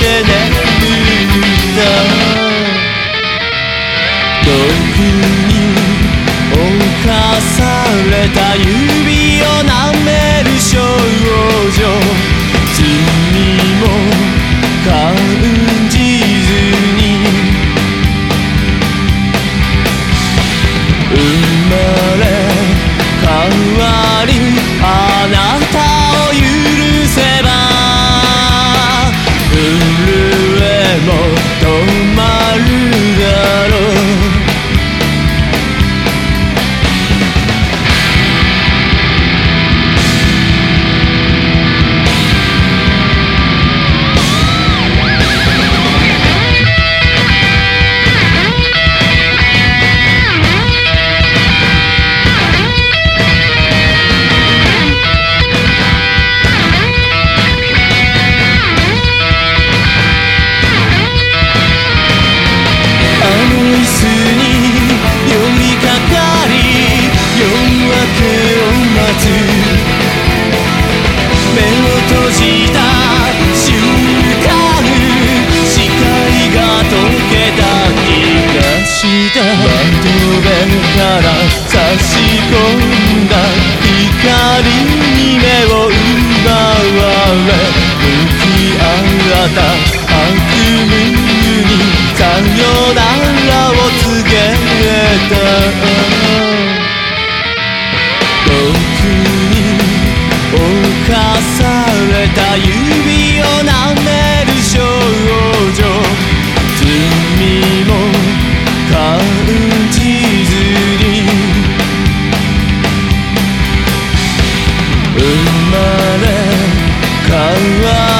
て眠った毒に侵された指を舐める少女罪も感じずに生まれ変わり Oh my た悪夢にさよならを告げた。僕に犯された指を舐める少女。罪も感じずに。生まれ変わる